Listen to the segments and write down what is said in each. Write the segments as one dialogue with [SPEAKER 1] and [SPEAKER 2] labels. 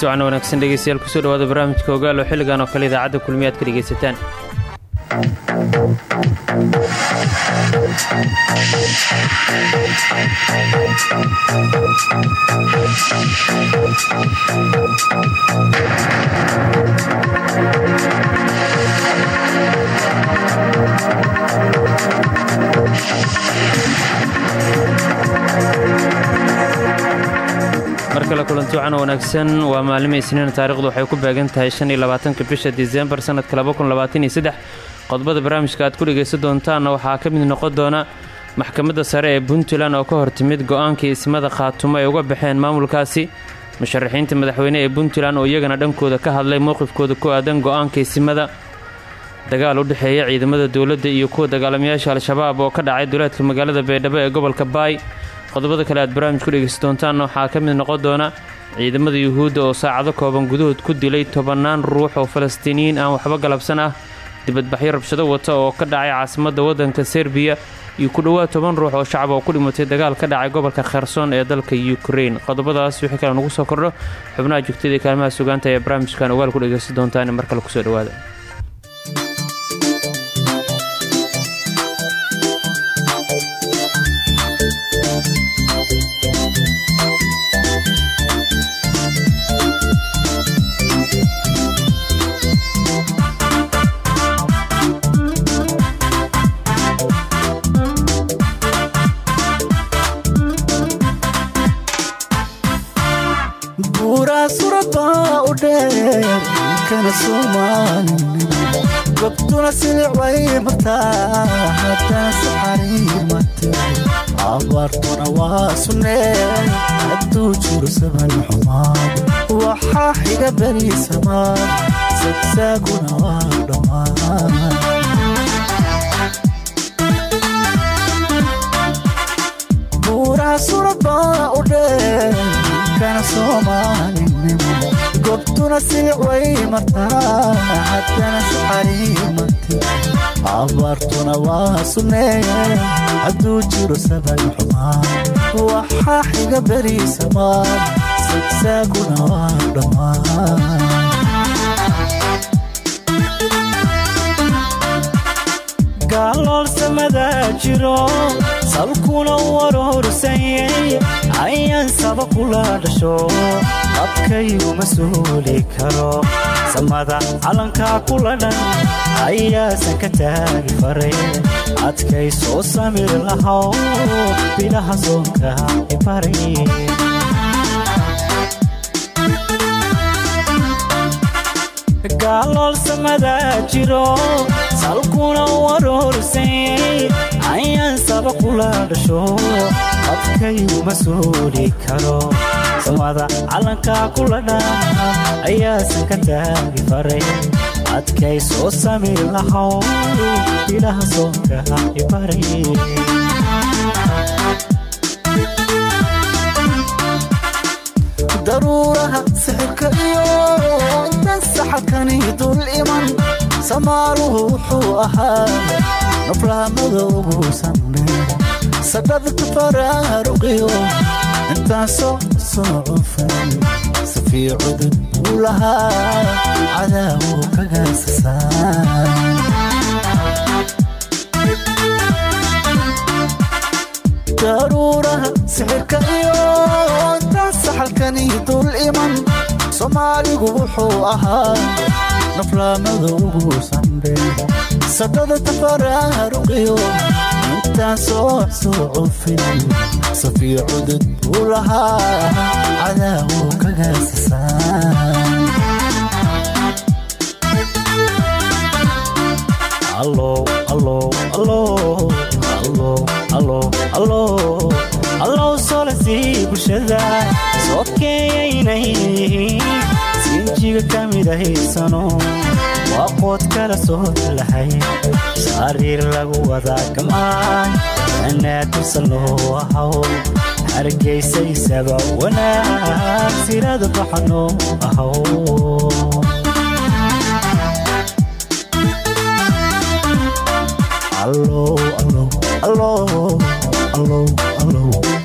[SPEAKER 1] kulanti wanaagsan dhegeystayaal ku soo dhawaada barnaamijka ogaal oo xilligan oo kale idaacadda kulmiyaad ka dhegaysataan kale kulanti wacan wanaagsan. Waa maalima isniin taarikhdu waxay ku beegan tahay shan iyo bisha disembar sanadka labakunlabaataniyosaddex qodobada barnaamijka aad ku dhegaysan doontaanna waxaa ka mid noqon doona maxkamadda sare ee puntland oo ka hortimid go'aankii ismada khaatumo ay uga baxeen maamulkaasi. Musharaxiinta madaxweyne ee puntland oo iyagana dhankooda ka hadlay mowqifkooda ku aadan go'aanka ismada. Dagaal u dhexeeya ciidamada dowladda iyo kuwa dagaalamayaasha al-shabaab oo ka dhacay duleedka magaalada baydhabo ee gobolka baay qodobada kale aad barnaamij ku dhegaysan doontaan waxaa ka mid noqon doona ciidamada yuhuudda oo saacado kooban gudahood ku dilay tobannaan ruux oo falastiiniyiin aan waxba galabsan ah. Dibadbaxyo rabshado wata oo ka dhacay caasimadda waddanka serbiya iyo ku dhowaad toban ruux oo shacab oo ku dhimatay dagaal ka dhacay gobolka kherson ee dalka yukrain qodobadaas wixii kale nugu soo kordho xubnaha joogtada iyo kaalmaha sugaanta ee barnaamijkan ogaal ku dhegaysan doontaan mar kale ku soo dhawaada
[SPEAKER 2] gobtuna silic way martaa hadaas xariimate abaartuna waa sunnee hadduu jiro saban xumaan waxaa xiga berisamaan sagsaaguna waa dhammaan buuraha surabaa u dhee kana soomaalinimo gobtuna silic way martaa haddana saxariimate abaartuna waa sunnee hadduu jiro saban xumaan. Waxaa xiga berisamaan sagsaaguna waa dhammaan.
[SPEAKER 3] Gaaloolsamadaa jiro salkuna warorsanyay ayaan saba kula dhasho qabkayguma suuli karo samada calankaa kula ayaasan ka taagi faray adkay soo samir lahow bilaha soonka ibaray gaaloolsamadaa jiro salkuna warorsanyay ayaan saba kula dhasho qabkayguma suuli karo samada calankaa kula dhan ayaasan ka taagi faray adkay soo samir lahow bilaha soonka ibaray
[SPEAKER 2] daruuraha sixirka iyo intan saxalkani dul iman samaaruhu wuxuu ahaa naflaamada ugu sandhe sadhadka faraaruqiyo intaasoo soo cufan safii cudud buu lahaa cadaawu kagaasasaan daruuraha sixirka iyo intaan saxalkani dul iman soomaaligu wuxuu ahaa naflaamada ugu sandhe sadhada tafaraaruqiyo intaan soo soo cufin safii cudud buu lahaa cadaawu kagaasasaan
[SPEAKER 3] allow solasii bulshada soo keeyaynay sinjiga ka mid ahaysano. Waa qood kala soo lahay sariir lagu wadaa gam'aan anaadursa loo ahaw hargaysaysaba wanaag sirada baxano ahaw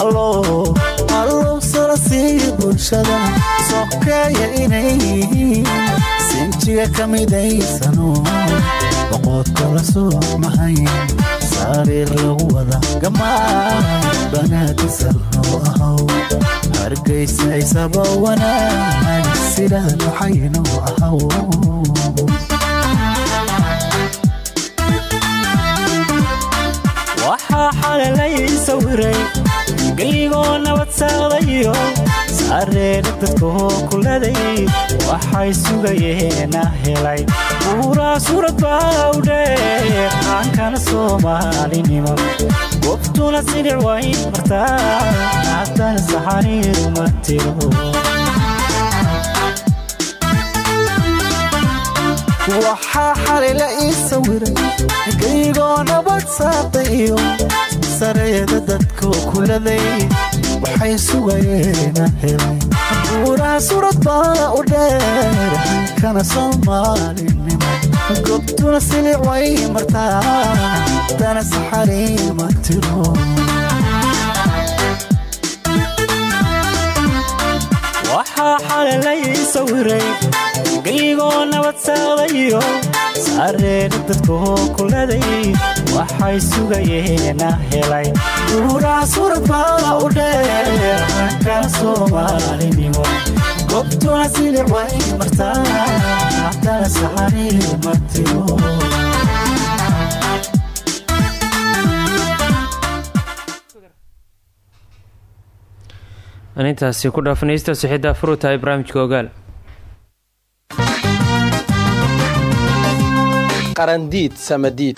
[SPEAKER 2] allow salasii bulshada bulshada sokeeya inay yihiin sinjiga ka midaysano boqoodka la soo mahayn sariir lagu wada gamaa banaadisal loo ahaw hargaysa isaba wanaag sidaa waxaynu ahaw
[SPEAKER 3] waxaa xalalay sawiray geygoo nabad saaqdayo saareera dadkoo kuladay waxay sugayeena helay buuraa suurad baa u dheer aankana soomaalinimo gobtuna silic way martaa haddana saxaniiru ma tiro
[SPEAKER 2] waxaa xalila ii sawiray geygoo nabad saaqay iyo sareeda dadkoo kuladay waxay sugayeena helay buuraha surad baa u dheer hankana soomaalinimo gobtuna silic way martaa dana saxariima tiro
[SPEAKER 3] waxaa xalalay sawiray geygoo nabad saaqdayo saareera dadkoo kuladay waxay sugayeena helay
[SPEAKER 2] buuraha surad baa u dheer hankana soomaalinimo gobtuna silic way martaa dana saxariima tiro
[SPEAKER 1] aan intaasi ku dhaafanaysta sixidda furu tahay barnaamijka ogaal.
[SPEAKER 4] Qarandiid samadiid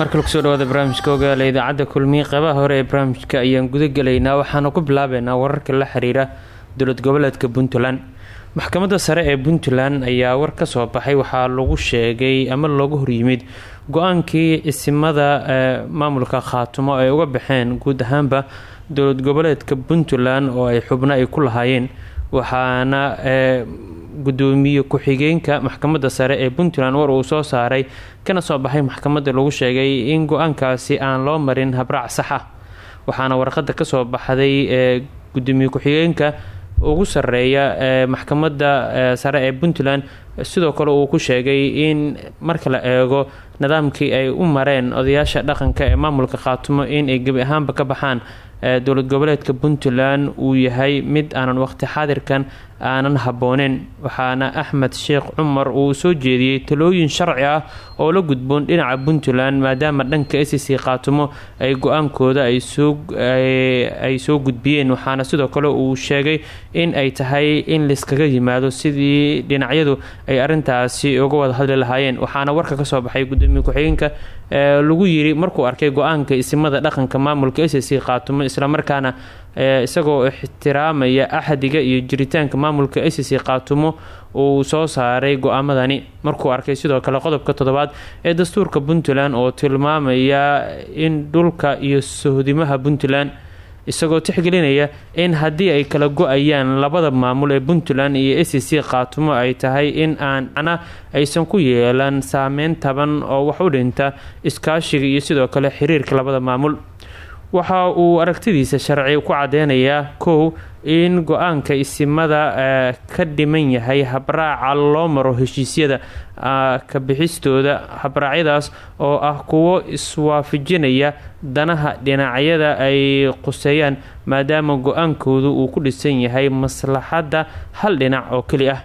[SPEAKER 1] markale ku soo dhawaada barnaamijka ogaala idaacadda kulmiye qeybaha hore ee barnaamijka ayaan gudagelaynaa waxaana ku bilaabeynaa wararka la xiriira dowlad goboleedka puntland. Maxkamadda sare ee puntland ayaa war ka soo baxay waxaa lagu sheegay ama loogu horyimid go'aankii isimada ee maamulka khaatumo ay uga baxeen guud ahaanba dowlad goboleedka puntland oo ay xubno ay ku lahaayeen waxaana ee gudoomiye ku-xigeenka maxkamadda sare ee puntland war uu soo saaray kana soo baxay maxkamadda lagu sheegay in go'aankaasi aan loo marin habraac sax ah. Waxaana warqada ka soo baxday ee gudoomiye ku-xigeenka ugu sareeya ee maxkamadda sare ee puntland sidoo kale uu ku sheegay in marka la eego nidaamkii ay u mareen odayaasha dhaqanka ee maamulka khaatumo in ay gebi ahaanba ka baxaan dowlad goboleedka puntland uu yahay mid aanan waqti xaadirkan aanan habbooneyn waxaana axmed sheekh cumar uu soo jeediyey talooyin sharci ah oo la gudboon dhinaca puntland maadaama dhanka s c khaatumo ay go'aankooda ay soo gudbiyeen. Waxaana sidoo kale uu sheegay in ay tahay in liskaga yimaado sidii dhinacyadu ay arintaasi uga wada hadli lahaayeen. Waxaana warka ka soo baxay gudoomiye ku-xigeenka lagu yiri markuu arkay go'aanka isimada dhaqanka maamulka s c khaatumo islamarkaana isagoo ixtiraamaya axadiga iyo jiritaanka maamulka s c khaatumo uu soo saaray go'aamadani. Markuu arkay sidoo kale qodobka toddobaad ee dastuurka puntland oo tilmaamaya in dhulka iyo sohdimaha puntland isagoo tixgelinaya in haddii ay kala go'ayaan labada maamul ee puntland iyo s c khaatumo ay tahay in aan ana aysan ku yeelan saameyn taban oo wax u dhinta iskaashiga iyo sidoo kale xiriirka labada maamul waxa uu aragtidiisa sharci ku cadeynayaa kow in go'aanka isimada ka dhiman yahay habraaca loo maro heshiisyada ka bixistooda habraacyadaas oo ah kuwo iswaafajinaya danaha dhinacyada ay quseeyaan maadaama go'aankoodu uu ku dhisan yahay maslaxadda hal dhinac oo keli ah.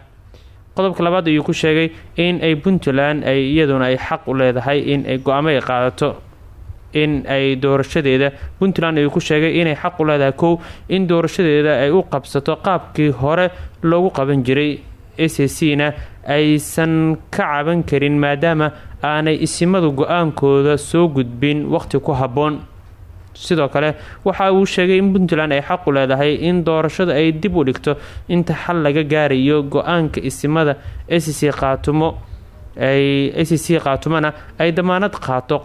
[SPEAKER 1] Qodobka labaad ayuu ku sheegay in ay puntland ay iyaduna ay xaq u leedahay in ay go'aamo qaadato in ay doorashadeeda. Puntland ayuu ku sheegay inay xaq u leedahay kow in doorashadeeda ay u qabsato qaabkii hore loogu qaban jiray. S c na aysan ka caban karin maadaama aanay isimadu go'aankooda soo gudbin waqhti ku habboon. Sidoo kale waxa uu sheegay in puntland ay xaq u leedahay in doorashada ay dib u dhigto inta xal laga gaarayo go'aanka isimada s c qaatumo ay a c c qaatumana ay damaanad qaato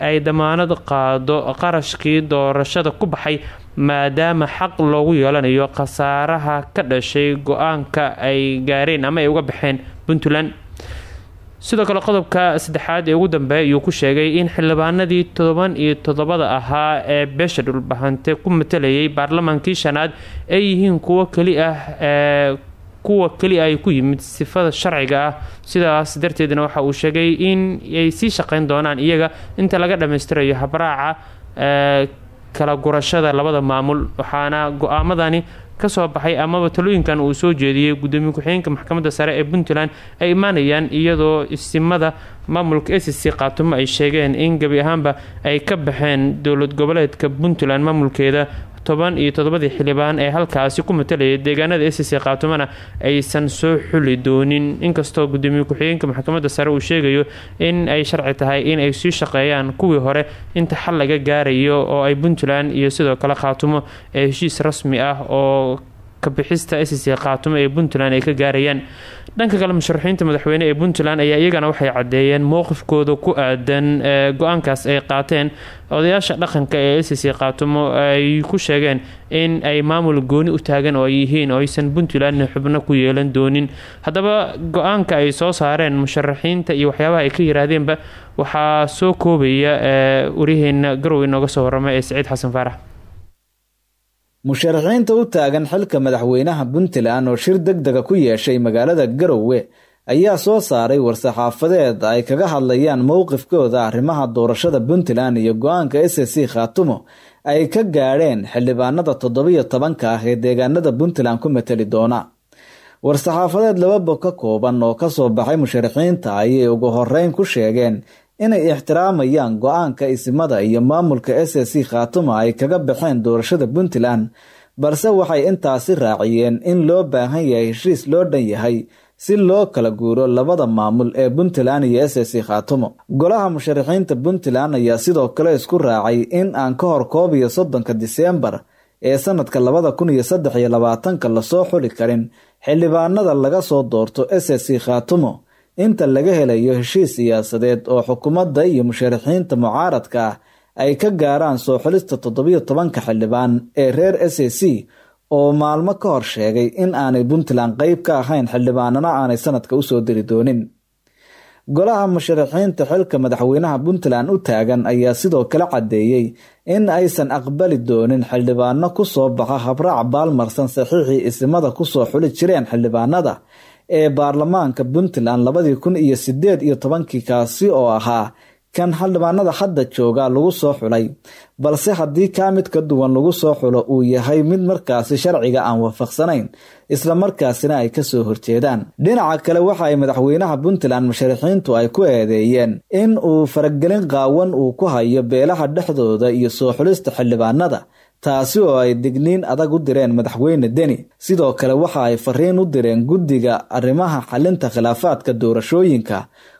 [SPEAKER 1] ay damaanad qaado qarashkii doorashada ku baxay maadaama xaq loogu yeelanayo khasaaraha ka dhashay go'aanka ay gaareen ama ay uga baxeen puntland. Sidoo kale qodobka saddexaad ee ugu dambeeya ayuu ku sheegay in xildhibaanadii todoban iyo toddobada ahaa ee beesha dhulbahante ku matalayay baarlamaankii shanaad ay yihiin kuwo keli ah ee kuwa keli ay ku yimid sifada sharciga ah. Sidaas darteedna waxa uu sheegay in ay sii shaqeyn doonaan iyaga inta laga dhammaystirayo habraaca kala gurashada labada maamul. Waxaana go'aamadani ka soo baxay amaba talooyinkan uu soo jeediyey gudoomiye ku-xigeenka maxkamadda sare ee puntland ay imaanayaan iyadoo isimada maamulka s c qaatumo ay sheegeen in gebi ahaanba ay ka baxeen dowlad goboleedka puntland maamulkeeda toban iyo toddobadii xildhibaan ee halkaasi ku matalayay deegaanada s c qaatumana aysan soo xuli doonin. Inkastoo gudoomiye ku-xigeenka maxkamadda sare uu sheegayo in ay sharci tahay in ay sii shaqeeyaan kuwii hore inta xal laga gaarayo oo ay puntland iyo sidoo kale qaatumo ee heshiis rasmi ah oo kabixista s c qaatumo ee puntland ay ka gaarayaan. Dhanka kale musharaxiinta madaxweyne ee puntland ayaa iyagana waxay caddeeyeen mowqifkooda ku aadan go'aankaas ay qaateen odayaasha dhaqanka ee s c qaatumo ay ku sheegeen in ay maamul gooni u taagan oo ay yihiin oo aysan puntlandna xubno ku yeelan doonin. Haddaba go'aanka ay soo saareen musharaxiinta iyo waxyaabaha ay ka yiraahdeenba waxaa soo koobaya waryaheena garow inooga soo warama ee saciid xasan faarax
[SPEAKER 5] musharaxiinta u taagan xilka madaxweynaha puntland oo shir deg dega ku yeeshay magaalada garowe ayaa soo saaray war-saxaafadeed ay kaga hadlayaan mowqifkooda arrimaha doorashada puntland iyo go'aanka s c khaatumo ay ka gaadheen xildhibaanada toddobiyo tobanka ah ee deegaanada puntland ku matali doona. War-saxaafadeed laba bog ka kooban oo ka soo baxay musharaxiinta ayay ugu horeyn ku sheegeen inay ixtiraamayaan go'aanka isimada iyo maamulka s c khaatuma ay kaga baxeen doorashada puntland balse waxay intaasi raaciyeen in loo baahan yahay heshiis loo dhan yahay si loo kala guuro labada maamul ee puntland iyo s c khaatumo golaha musharaxiinta puntland ayaa sidoo kale isku raacay in aan ka hor koob iyo soddonka diseembar ee sanadka labada kun iyo saddex iyo labaatanka la soo xuli karin xildhibaanada laga soo doorto s c khaatumo inta laga helayo heshiis siyaasadeed oo xukuumadda iyo musharaxiinta mucaaradka ay ka gaaraan soo xulista toddobiyo tobanka xildhibaan ee reer s a c oo maalmo ka hor sheegay in aanay puntland qeyb ka ahayn xildhibaanana aanay sanadka u soo diri doonin. Golaha musharaxiinta xilka madaxweynaha puntland u taagan ayaa sidoo kale caddeeyey in aysan aqbali doonin xildhibaano ku soo baxa habraac baalmarsan saxiixii isimada ku soo xuli jireen xildhibaanada ee baarlamaanka puntland labadii kun iyo sideed iyo tobankii kaasi oo ahaa kan xildhibaanada hadda jooga lagu soo xulay balse haddii kaa mid ka duwan lagu soo xulo uu yahay mid markaasi sharciga aan waafaqsanayn islamarkaasina ay ka soo horjeedaan. Dhinaca kale waxa ay madaxweynaha puntland musharaxiintu ay ku eedeeyeen in uu faragelin qaawan uu ku hayo beelaha dhexdooda iyo soo xulista xildhibaanada taasi oo ay digniin adag u direen madaxweyne deni sidoo kale waxa ay fariin u direen guddiga arrimaha xalinta khilaafaadka doorashooyinka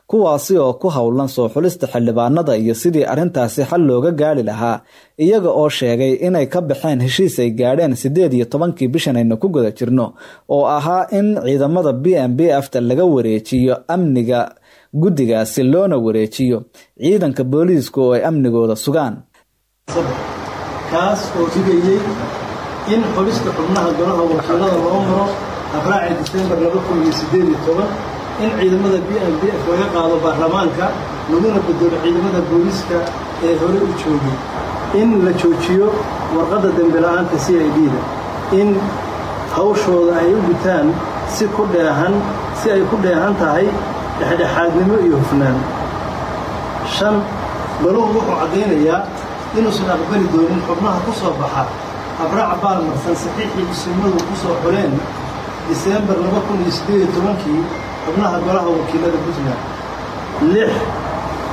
[SPEAKER 5] kuwaasi oo ku howlan soo xulista xildhibaanada iyo sidii arrintaasi xal looga gaari lahaa iyaga oo sheegay inay ka baxeen heshiis ay gaadheen siddeed iyo tobankii bishan aynu ku guda jirno oo ahaa in ciidamada b m b afta laga wareejiyo amniga guddigaasi loona wareejiyo. Ciidanka booliisku oo ay amnigooda sugaan
[SPEAKER 6] kaas oo dhigayey in xulista xubnaha golaha wakiilada loo maro abraaci disembar in ciidamada b m b f laga qaado baarlamaanka laguna bedelo ciidamada booliiska ee hore u joogay in la joojiyo warqadda dembe la'aanta c i d da in hawshooda ay u gutaan si ku dheehan si ay ku dheehan tahay dhexdhexaadnimo iyo hufnaan. Shan goluhu wuxuu caddaynayaa inuusan aqbali doonin xubnaha ku soo baxa habraac baalmarsan saxiixii isimadu ku soo xuleen diseembar laba kun iyo siddeed iyo tobankii xubnaha golaha wakiilada puntland. Lix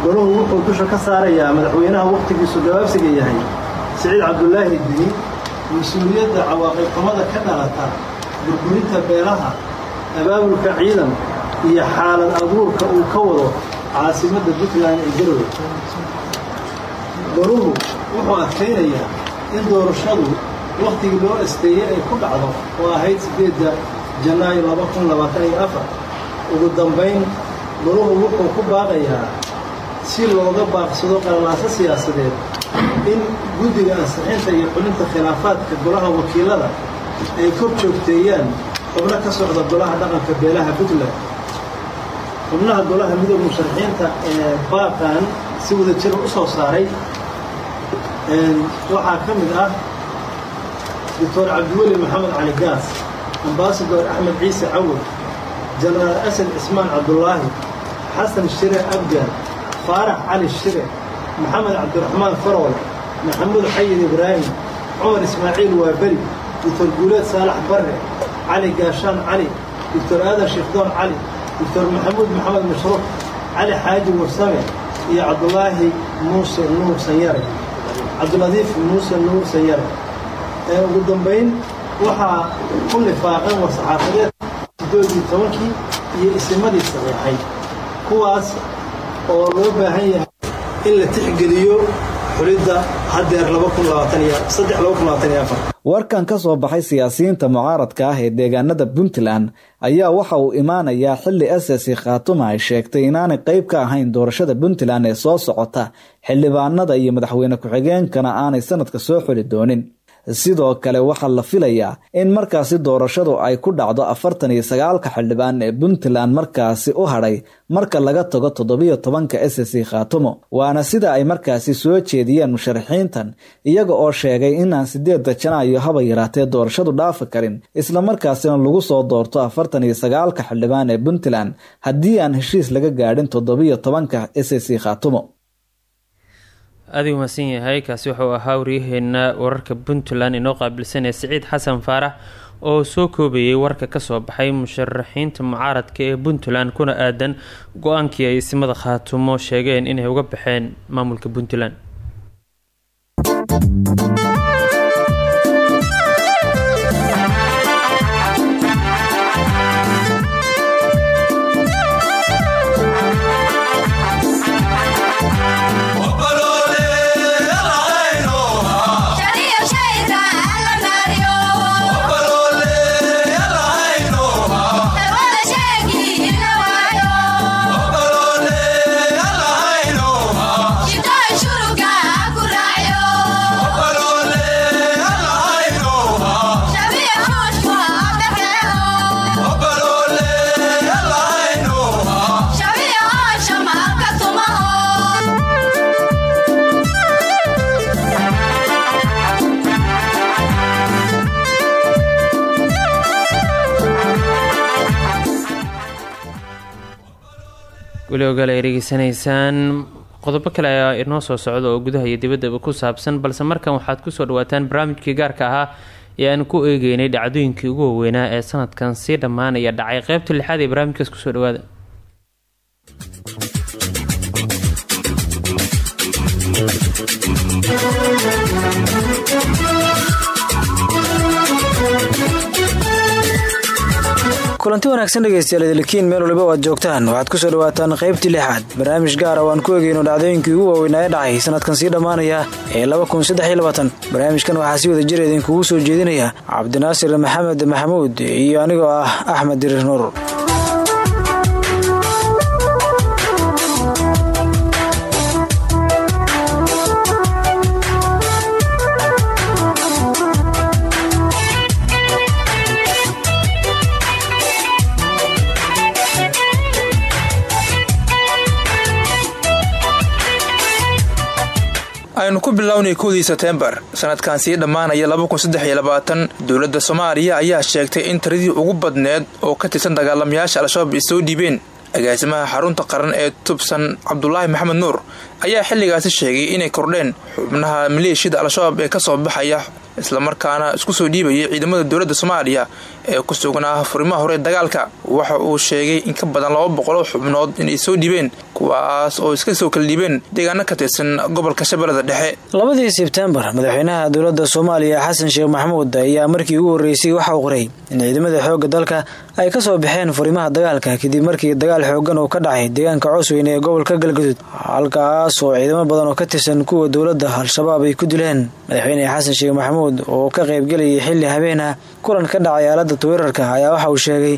[SPEAKER 6] goluhu wuxuu dusha ka saarayaa madaxweynaha wakhtigiisu gabaabsiga yahay siciid cabdulaahi dini mas'uuliyadda cawaaqibxumada ka dhalata burburinta beelaha abaabulka ciidan iyo xaalad abuurka uu ka wado caasimadda puntland ee garowe goluhu wuxuu adkaynayaa in doorashadu wakhtigii loo asteeyey ay ku dhacdo oo ahayd siddeedda janaayo laba kun labaatan iyo afar. Ugu dambayn goluhu wuxuu ku baaqayaa si looga baaqsado qalalaaso siyaasadeed in guddiga ansixinta iyo xulinta khilaafaadka golaha wakiilada ay kor joogteeyaan xubno ka socda golaha dhaqanka beelaha puntland. Xubnaha golaha midooda musharaxiinta ee baaqan si wada jira u soo saaray waxaa ka mid ah doctor cabdiweli maxamed cali gaas ambasador axmed ciise cawad jenaraal asad cismaan cabdulaahi xasan shire abgan faarax cali shire maxamed cabdiraxmaan farool maxamuud xayin ibraahim cumar ismaaciil waaberi doctor guuleed saalax barre cali gaashaan cali doctor aadan sheekdoon cali doctor maxamuud maxamed mashruuc cali xaaji warsame iyo cabdulaahi muuse nuur sanyare cabdiladiif muuse nuur sanyare ee ugu dambayn waxaa ku lifaaqan war-saxaafadeed siddeedii tobankii iyo isimadii saxiixay kuwaas oo loo baahan yahay in la tixgeliyo xulidda haddeer
[SPEAKER 5] warkan ka soo baxay siyaasiyiinta mucaaradka ah ee deegaanada puntland ayaa waxa uu imaanayaa xili ss khaatuma ay sheegtay inaanay qayb ka ahayn doorashada puntland ee soo socota xildhibaanada iyo madaxweyne ku-xigeenkana aanay sanadka soo xuli doonin sidoo kale waxaa la filayaa in markaasi doorashadu ay ku dhacdo afartan iyo sagaalka xildhibaan ee puntland markaasi u hadhay marka laga tago toddobiyo tobanka ss khaatumo waana sida ay markaasi soo jeediyeen musharaxiintan iyaga oo sheegay inaan sideedda janaayo haba yaraatee doorashadu dhaafi karin islamarkaasina lagu soo doorto afartan iyo sagaalka xildhibaan ee puntland haddii aan heshiis laga gaadhin toddobiyo tobanka ss khaatumo
[SPEAKER 1] u mahadsan yahay kaasi wuxuu ahaa waryaheena wararka puntland inoo qaabilsanee siciid xasan faarax oo soo koobayay warka ka soo baxay musharaxiinta mucaaradka ee puntland kuna aadan go'aankii ay isimada khaatumo sheegeen inay uga baxeen maamulka puntland weli ogaal ay qodobo kale ayaa inoo soo socda oo gudaha iyo dibaddaba ku saabsan balse markan waxaad ku soo dhawaataan barnaamijkii gaarka ahaa ee aan ku eegeynay dhacdooyinkii ugu waaweynaa ee sanadkan. Sii dhammaanaya dhacay. Qeybta lixaad ee barnaamijkaas ku soo dhawaada
[SPEAKER 7] kulanti wanaagsan dhegeystayaal idilkiin meel waliba o aad joogtaan. Waxaad ku soo dhawaataan qaybtii lixaad. Barnaamij gaara oo aan ku egeyno dhacdooyinkii ugu waaweynaa ee dhacay sanadkan sii dhammaanaya ee barnaamijkan waxaa si wada jir idinkugu soo jeedinaya cabdinaasir maxamed maxamuud iyo anigoo ah axmed dirir nuur
[SPEAKER 8] aynu ku bilownay kowdii seteembar sanadkan sii dhammaanaya dowladda soomaaliya ayaa sheegtay in tiradii ugu badneed oo ka tirsan dagaalamayaasha al-shabaab ay soo dhiibeen. Agaasimaha xarunta qaran ee tubsan cabdulaahi maxamed nuur ayaa xilligaasi sheegay inay kordheen xubnaha maleeshiyada al-shabaab ee ka soo baxaya islamarkaana isku soo dhiibaya ciidamada dowladda soomaaliya ee ku sugnaa furimaha hore dagaalka. Waxa uu sheegay in ka badan laba boqoloo xubnood inay soo dhiibeen kuwaas oo iska soo kala dhiibeen deegaano ka tirsan gobolka shabeellada dhexe.
[SPEAKER 7] Labadii sebtembar madaxweynaha dowladda soomaaliya xasan sheekh maxamuud ayaa markii ugu horreysay waxa uu qoray in ciidamada xoogga dalka ay ka soo baxeen furimaha dagaalka kadib markii dagaal xooggan uu ka dhacay deegaanka coosweyne ee gobolka galgaduud halkaas oo ciidamo badan oo ka tirsan kuwa dowladda al-shabaab ay ku dileen. Madaxweyne xasan sheekh maxamuud oo ka qaybgelayay xilli habeen kulan ka dhacay aalada twitter-ka ayaa waxa uu sheegay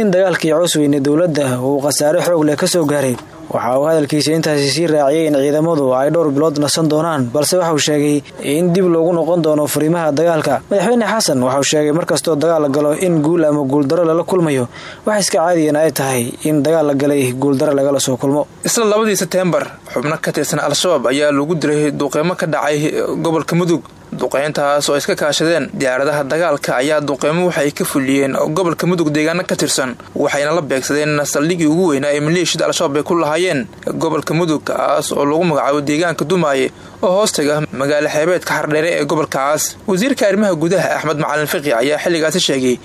[SPEAKER 7] in dagaalkii coosweyne dowladda uu khasaare xoog leh ka soo gaaray. Waxa uu hadalkiisa intaasi sii raaciyay in ciidamadu ay dhowr bilood nasan doonaan balse waxa uu sheegay in dib loogu noqon doono furimaha dagaalka. Madaxweyne xasan waxa uu sheegay markastoo dagaal la galo in guul ama guuldaro lala kulmayo wax iska caadiyan ay tahay in dagaal la galay guuldaro lagala soo kulmo.
[SPEAKER 8] Isla labadii seteembar xubno ka tirsan al-shabaab ayaa lagu diray duqeymo ka dhacay gobolka mudug duqeyntaas oo iska kaashadeen diyaaradaha dagaalka ayaa duqeymo waxay ka fuliyeen gobolka mudug deegaano ka tirsan waxayna la beegsadeen saldhigii ugu weynaa ee maleeshiyada al-shabaab ay ku lahaayeen. Gobolka mudug kaas oo lagu magacaabo deegaanka dumaaye oo hoostaga magaalo xeebeedka xardheere ee gobolkaas. Wasiirka arrimaha gudaha axmed macalin fiqi ayaa xilligaasi sheegay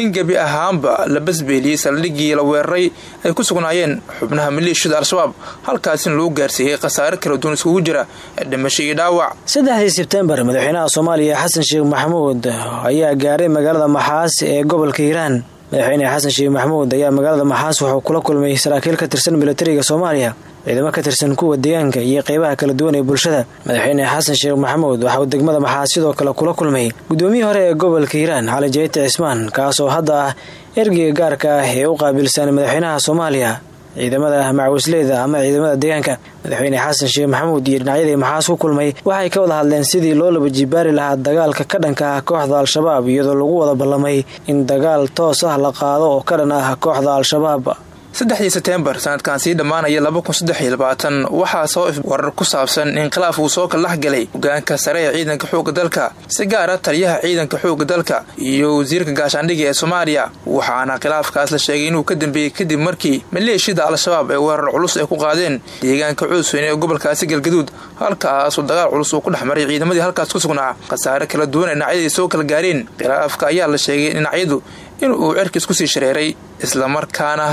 [SPEAKER 8] in gebi ahaanba la basbeeliyey saldhigii la weeraray ay ku sugnaayeen xubnaha maleeshiyada al-shabaab halkaasina lagu gaarsiiyey khasaare kala duwan iskugu jira dhimasho iyo dhaawac
[SPEAKER 7] madaxweynaha soomaaliya xasan sheekh maxamuud ayaa gaaray magaalada maxaas ee gobolka hiiraan. Madaxweyne xasan sheekh maxamuud ayaa magaalada maxaas wuxuu kula kulmay saraakiil ka tirsan milatariga soomaaliya ciidamo ka tirsan kuwa deegaanka iyo qeybaha kala duwan ee bulshada. Madaxweyne xasan sheekh maxamuud waxauu degmada maxaas sidoo kale kula kulmay gudoomiyii hore ee gobolka hiiraan cali jayte cismaan kaasoo hadda ah ergeyga gaarka ah ee u qaabilsan madaxweynaha soomaaliya ciidamada macawisleyda ama ciidamada deegaanka. Madaxweyne xasan sheekh maxamuud iyo dhinacyadii maxaas ku kulmay? Waxay ka wada hadleen sidii loo laba jibaari lahaa dagaalka ka dhanka ah kooxda al-shabaab iyadoo lagu wada ballamay in dagaal toos ah la qaado oo ka dhan ah kooxda al-shabaab
[SPEAKER 8] saddexdii seteembar sanadkan sii dhammaanaya waxaa soo warar ku saabsan in khilaaf uu soo kalax galay hogaanka sare ee ciidanka xoogga dalka si gaara taliyaha ciidanka xoogga dalka iyo wasiirka gaashaandhiga ee soomaaliya waxaana khilaafkaas la sheegay inuu ka dambeeyey kadib markii maleeshiyada al-shabaab ee weerar culus ay ku qaadeen deegaanka coosweyne ee gobolkaasi galgaduud halkaasoo dagaal culus uu ku dhex maray ciidamadii halkaas ku sugnaa. Khasaare kala duwan ee dhinacyadii soo kala gaareen khilaafka ayaa la sheegay dhinacyadu in uu cerkiis ku sii shareeray islamarkaana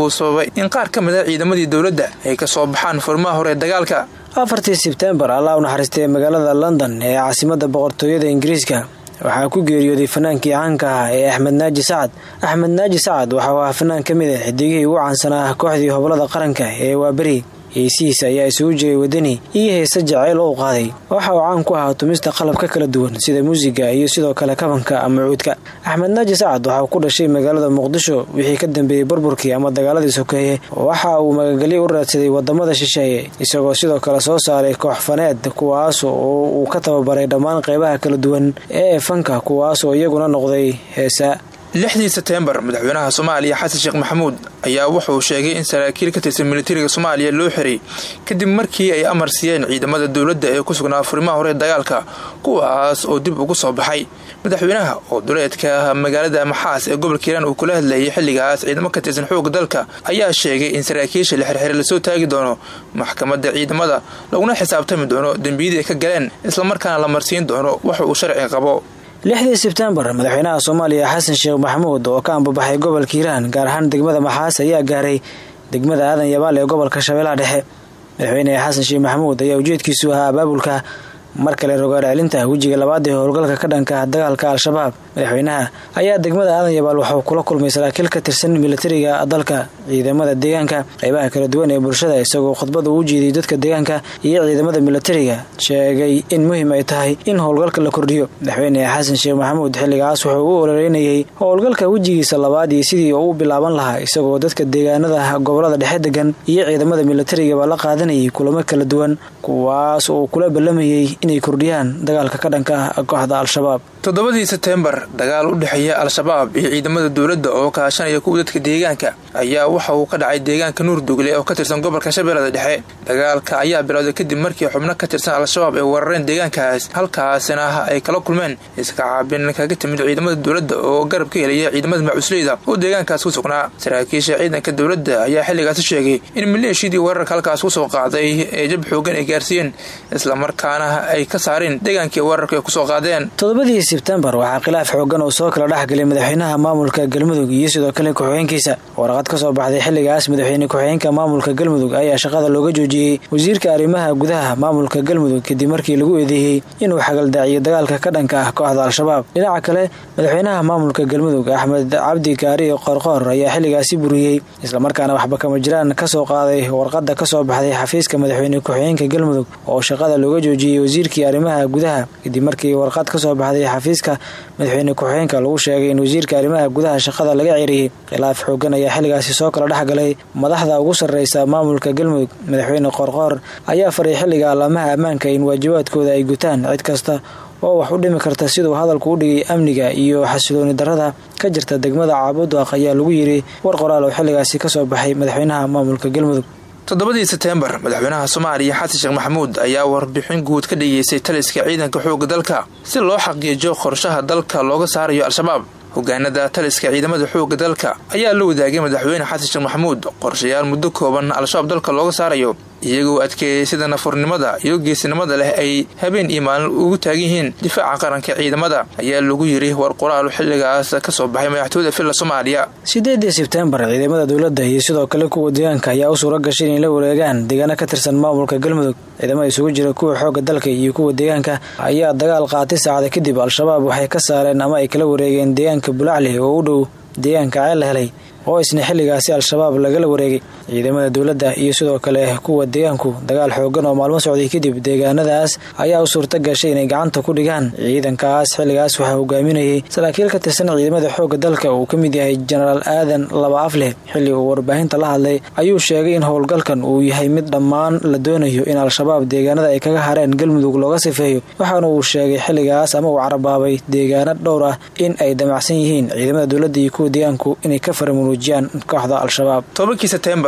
[SPEAKER 8] uu sababay in qaar ka mid a ciidamadii dowladda ay ka soo baxaan furmaha hore dagaalka.
[SPEAKER 7] Afartii sebtembar allah u naxariistay magaalada london ee caasimada boqortooyada ingiriiska waxaa ku geeriyooday fanaankii caanka ah ee axmed naaji sacad axmed naaji sacad waxauu ahaa fanaan ka mid a xidigihii ugu caansanaa kooxdii hobolada qaranka ee waaberi heesihiisa ayaa isugu jiray wadani iyo heese jaceyl oo u qaaday. Waxa uu caan ku ahaa tumista qalabka kala duwan sida muusiga iyo sidoo kale kabanka ama cuudka. Axmed naaji sacad waxa uu ku dhashay magaalada muqdisho wixii ka dambeeyey burburkii ama dagaaladii sokeeye waxa uu magagelyo u raadsaday waddamada shisheeye isagoo sidoo kale soo saaray koox faneed kuwaas oo uu ka tababaray dhammaan qeybaha kala duwan ee fanka kuwaas oo iyaguna noqday heesa
[SPEAKER 8] lixdii seteembar madaxweynaha soomaaliya xasan sheekh maxamuud ayaa wuxuu sheegay in saraakiil ka tirsan militariga soomaaliya loo xiray kadib markii ay amar siiyeen ciidamada dowladda ee ku sugnaa furimaha hore dagaalka kuwaas oo dib ugu soo baxay. Madaxweynaha oo duleedka magaalada maxaas ee gobolka hiiraan uu kula hadlayay xilligaas ciidamo ka tirsan xoogga dalka ayaa sheegay in saraakiisha la xirxiray la soo taagi doono maxkamadda ciidamada laguna xisaabtami doono dembiyadii ay ka galeen islamarkaana la marsiin doono waxa uu sharci qabo
[SPEAKER 7] lixdii sebtembar madaxweynaha soomaaliya xasan sheekh maxamuud oo ka ambabaxay gobolka hiiraan gaar ahaan degmada maxaas ayaa gaaray degmada aadan yabaal ee gobolka shabeellaha dhexe. Madaxweyne xasan sheekh maxamuud ayaa ujeedkiisu ahaa abaabulka mar kale rogaal celinta wejiga labaad ee howlgalka ka dhanka dagaalka al-shabaab madaxweynaha ayaa degmada aadan yabaal waxuu kula kulmay saraakiil ka tirsan militariga dalka ciidamada deegaanka qeybaha kala duwan ee bulshada isagoo khudbada u jeediyey dadka deegaanka iyo ciidamada militariga sheegay in muhiim ay tahay in howlgalka la kordhiyo. Madaxweyne xasan sheekh maxamuud xilligaas wuxuu u ololeynayay howlgalka wejigiisa labaad iyo sidii uu bilaaban lahaa isagoo dadka deegaanada gobollada dhexe degan iyo ciidamada militarigaba la qaadanayay kulamo kala duwan kuwaas oo kula ballamayay inay kordhiyaan dagaalka ka dhanka ah kooxda al-shabaab
[SPEAKER 8] toddobadii seteembar dagaal u dhexeeya al-shabaab iyo ciidamada dowladda oo kaashanaya kuwa dadka deegaanka ayaa waxa uu ka dhacay deegaanka nuurdugle oo ka tirsan gobolka shabeellada dhexe. Dagaalka ayaa bilowday kadib markii xubno ka tirsan al-shabaab ay weerareen deegaankaas halkaasina ay kala kulmeen. Iska caabin kaga timid ciidamada dowladda oo garab ka helaya ciidamada macusleyda oo deegaankaas ku sugnaa. Saraakiisha ciidanka dowladda ayaa xilligaasi sheegay in maleeshiyadii weerarka halkaas ku soo qaaday ee jab xoogan ay gaarsiiyeen islamarkaana ay ka saareen deegaankii weerarka ay ku soo
[SPEAKER 7] qaadeen sebtembar waxaa khilaaf xoogan oo soo kala dhexgelay madaxweynaha maamulka galmudug iyo sidoo kale ku-xigeenkiisa. Waraqad ka baxday xilligaas madaxweyne ku-xigeenka maamulka galmudug ayaa shaqada looga joojiyey. Wasiirka arrimaha gudaha maamulka galmudug kadib markii lagu eedeeyey inuu xagaldaaciyo dagaalka ka dhanka ah kooxda al-shabaab. Dhinaca kale madaxweynaha maamulka galmudug axmed cabdi kaari qorqoor ayaa xilligaasi buriyey islamarkaana waxba kama jiraan ka soo qaaday warqada ka soo baxday xafiiska madaxweyne ku-xigeenka galmudug oo shaqada looga joojiyey wasiirkii arrimaha gudaha. Kadib markii warqad ka soo baxday xafiiska madaxweyne ku-xigeenka lagu sheegay in wasiirka arrimaha gudaha shaqada laga ceriyey khilaaf xoogan ayaa xilligaasi soo kala dhexgalay. Madaxda ugu sarreysa maamulka galmudug madaxweyne qorqoor ayaa faray xilliga allaamaha ammaanka in waajibaadkooda ay gutaan cid kasta oo wax u dhimi karta siduu hadalku u dhigay amniga iyo xasilooni darrada. Ka jirta degmada caabudaaq ayaa lagu yiri war qoraal oo xilligaasi ka soo baxay madaxweynaha maamulka galmudug
[SPEAKER 8] toddobadii seteembar madaxweynaha soomaaliya xasan sheekh maxamuud ayaa warbixin guud ka dhigeysay taliska ciidanka xoogga dalka si loo xaqiijiyo qorshaha dalka looga saarayo al-shabaab. Hogaanada taliska ciidamada xoogga dalka ayaa la wadaagay madaxweyne xasan sheekh maxamuud qorshayaal muddo kooban al-shabaab dalka looga saarayo iyagoo adkeeyay sida nafurnimada iyo geesinimada leh ay habeen iyo ugu taagan difaaca qaranka ciidamada ayaa lagu yiri war qoraal xilligaas ka soo baxay madaxtooyada filla soomaaliya.
[SPEAKER 7] Sideedii sebtembar ciidamada dowladda iyo sidoo kale kuwa deegaanka ayaa u suura gashay inay la wareegaan deegaano ka tirsan maamulka galmudug. Ciidamada isugu jira kuwa xoogga dalka iyo kuwa deegaanka ayaa dagaal qaatay saacada kadib al-shabaab waxay ka saareen ama ay kala wareegeen deegaanka bulacli oo u dhow deegaanka ceel la helay oo isna xilligaasi al-shabaab lagala wareegay ciidamada dowladda iyo sidoo kale kuwa deegaanku dagaal xoogan oo maalmo socday kadib deegaanadaas ayaa u suurta gashay inay gacanta ku dhigaan. Ciidankaas xilligaas waxaa hogaaminayay saraakiil ka tirsan ciidamada xoogga dalka uu ka mid yahay jenaraal aadan laba afleh xilli uu warbaahinta la hadlay ayuu sheegay in howlgalkan uu yahay mid dhammaan la doonayo in al-shabaab deegaanada ay kaga hareen galmudug looga sifeeyo waxaana uu sheegay xilligaas ama uu carabaabay deegaano dhowr ah in ay damacsan yihiin ciidamada dowladda iyo kuwa deegaanku inay ka faramuruujiyaan kooxda al-shabaab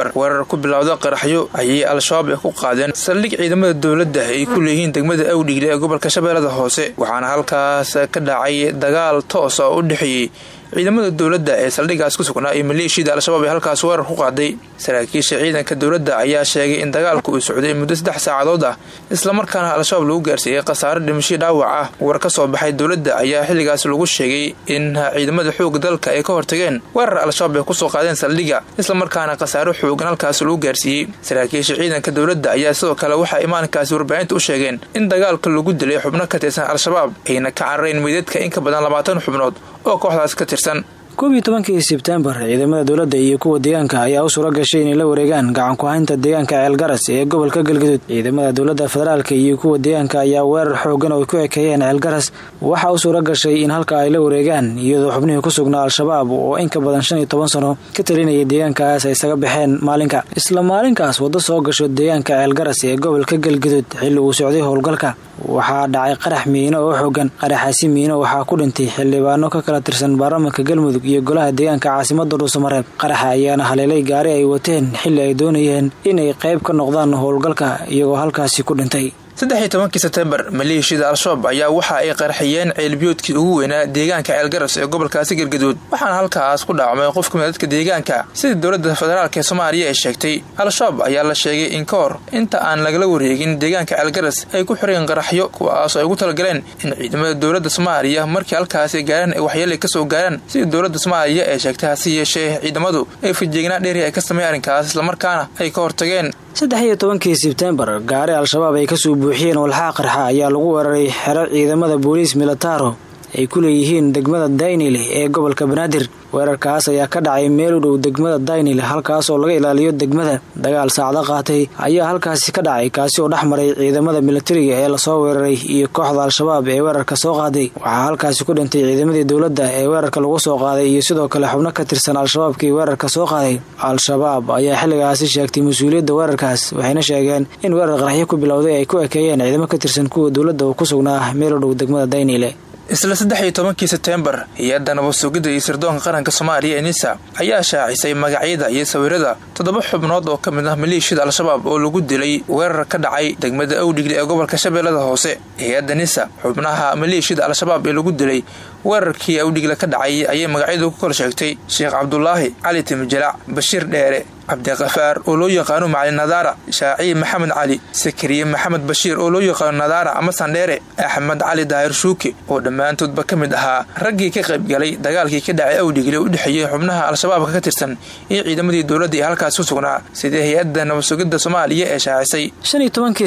[SPEAKER 8] seteembar weerar ku bilowda qaraxyo ayay al-shabaab ay ku qaadeen. Saldhig ciidamada dowladda ay ku leeyihiin degmada awdhigle ee gobolka shabeellada hoose waxaana halkaas ka dhacay dagaal toos oo u dhexeeyey ciidamada dowladda ee saldhigaas ku sugnaa iyo maleeshiyada al-shabaab ee halkaas weerar ku qaaday saraakiisha ciidanka dowladda ayaa sheegay in dagaalku uu socday muddo saddex saacadood ah islamarkaana al-shabaab lagu gaarsiiyey khasaare dhimashii dhaawac ah. War ka soo baxay dowladda ayaa xilligaas lagu sheegay in ciidamada xoogga dalka ay ka hortageen weerar al-shabaab ay ku soo qaadeen saldhiga islamarkaana khasaaro xoogan halkaas lagu gaarsiiyey saraakiisha ciidanka dowladda ayaa sidoo kale waxay imaankaasi warbaahinta u sheegeen in dagaalka lagu dilay xubno ka tirsan al-shabaab ayna ka carareen meydadka in ka badan labaatan xubnood oo kooxdaas ka tirsan
[SPEAKER 7] koob iyo tobankii sebtembar ciidamada dowladda iyo kuwa deegaanka ayaa u suura gashay inay la wareegaan gacan ku-haynta deegaanka ceelgaras ee gobolka galgaduud ciidamada dowladda federaalka iyo kuwa deegaanka ayaa weerar xoogan oo ku ekeeyeen ceelgaras waxaa u suura gashay in halka ay la wareegaan iyadoo xubnihii ku sugnaa al-shabaab oo in ka badan shan iyo toban sano ka talinayay deegaankaas ay isaga baxeen maalinka. Isla maalinkaas waddo soo gasho deegaanka ceelgaras ee gobolka galgaduud xilli uu socday howlgalka. Waxaa dhacay qarax miino oo xoogan qaraxaasi miino waxaa ku dhintay xildhibaano ka kala tirsan baarlamanka galmudug iyo golaha deegaanka caasimada dhuusamareeb qaraxa ayaana haleelay gaari ay wateen xilli ay doonayeen inay qayb ka noqdaan howlgalka iyagoo halkaasi ku dhintay
[SPEAKER 8] saddex iyo tobankii setembar maleeshiyada al-shabaab ayaa waxa ay qarxiyeen ceelbiyoodkii ugu weynaa deegaanka ceelgaras ee gobolkaasi galgaduud waxaana halkaas ku dhaacmay qof ka mid dadka deegaanka sidii dowladda federaalk ee soomaaliya ay sheegtay. Al-shabaab ayaa la sheegay in ka hor inta aan lagala wareegin deegaanka ceelgaras ay ku xireen qaraxyo kuwaasoo ay ugu talagaleen in ciidamada dowladda soomaaliya markii halkaasi gaaraan ay waxyeelay ka soo gaaraan sidii dowladda soomaaliya ee sheegtay hase yeeshee ciidamadu ay fajeegnaa dheeri ay ka sameeyeen arrinkaas islamarkaana ay ka hortageen
[SPEAKER 7] buuxiyeen walxaa qarxa ayaa lagu weeraray xero ciidamada booliis militaro ay ku leeyihiin degmada daynile ee gobolka banaadir. Weerarkaas ayaa ka dhacay meel u dhow degmada daynile halkaas oo laga ilaaliyo degmada. Dagaal saacdo qaatay ayaa halkaasi ka dhacay kaasi oo dhex maray ciidamada militariga ee la soo weeraray iyo kooxda al-shabaab ee weerarka soo qaaday. Waxaa halkaasi ku dhintay ciidamadii dowladda ee weerarka lagu soo qaaday iyo sidoo kale xubno ka tirsan al-shabaabkii weerarka soo qaaday. Al-shabaab ayaa xilligaasi sheegtay mas'uuliyadda weerarkaas waxayna sheegeen in weerar qaraxyo ku bilowday ay ku ekeeyeen ciidamo ka tirsan kuwa dowladda oo ku sugnaa meel u dhow degmada daynile
[SPEAKER 8] isla saddex iyo tobankii sebteembar hay'adda nabad iyo sirdoonka qaranka soomaaliya ee nisa ayaa shaacisay magacyada iyo sawirada toddoba xubnood oo ka mid ah maleeshiyada al-shabaab oo lagu dilay weerar ka dhacay degmada awdhigle ee gobolka shabeellada hoose. Hay'adda nisa xubnaha maleeshiyada al-shabaab ee lagu dilay weerarkii awdhigle ka dhacay ayay magacyadu ku kala sheegtay sheekh cabdulaahi cali timijalac bashiir dheere cabdiqafaar oo loo yaqaano macalin nadaara shaaciye maxamed cali sakariye maxamed bashiir oo loo yaqaano nadaara ama sandheere axmed cali daahir shuuke oo dhammaantoodba ka mid ahaa raggii ka qaybgalay dagaalkii ka dhacay awdhigle u dhexeeyey xubnaha al-shabaabka ka tirsan iyo ciidamadii dowladda ee halkaas ku sugnaa sidii hay'adda nabadsugidda soomaaliya ee shaacisay.
[SPEAKER 7] Shan iyo tobankii